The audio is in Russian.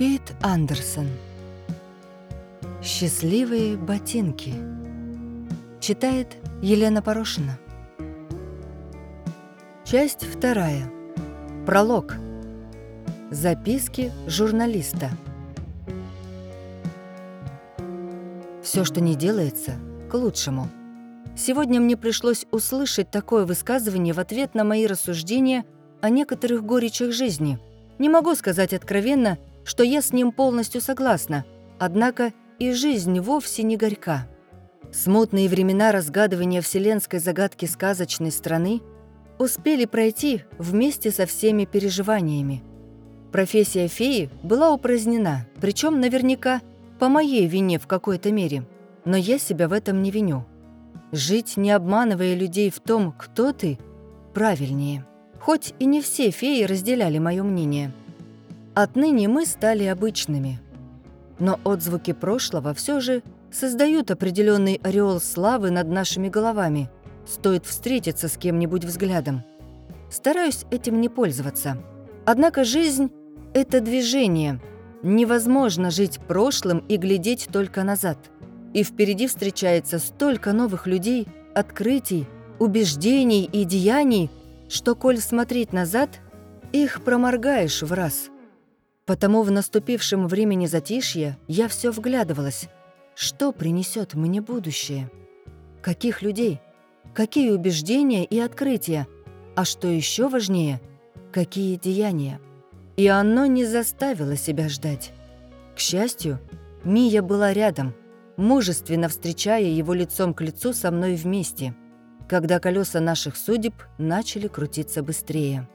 Кейт Андерсон. «Счастливые ботинки» Читает Елена Порошина. Часть вторая. Пролог. Записки журналиста. Все, что не делается, к лучшему. Сегодня мне пришлось услышать такое высказывание в ответ на мои рассуждения о некоторых горечах жизни. Не могу сказать откровенно, что я с ним полностью согласна, однако и жизнь вовсе не горька. Смутные времена разгадывания вселенской загадки сказочной страны успели пройти вместе со всеми переживаниями. Профессия феи была упразднена, причем наверняка по моей вине в какой-то мере, но я себя в этом не виню. Жить, не обманывая людей в том, кто ты, правильнее. Хоть и не все феи разделяли мое мнение. Отныне мы стали обычными. Но отзвуки прошлого все же создают определенный ореол славы над нашими головами. Стоит встретиться с кем-нибудь взглядом. Стараюсь этим не пользоваться. Однако жизнь — это движение — Невозможно жить прошлым и глядеть только назад. И впереди встречается столько новых людей, открытий, убеждений и деяний, что, коль смотреть назад, их проморгаешь в раз. Потому в наступившем времени затишья я все вглядывалась. Что принесет мне будущее? Каких людей? Какие убеждения и открытия? А что еще важнее, какие деяния? И оно не заставило себя ждать. К счастью, Мия была рядом, мужественно встречая его лицом к лицу со мной вместе, когда колеса наших судеб начали крутиться быстрее.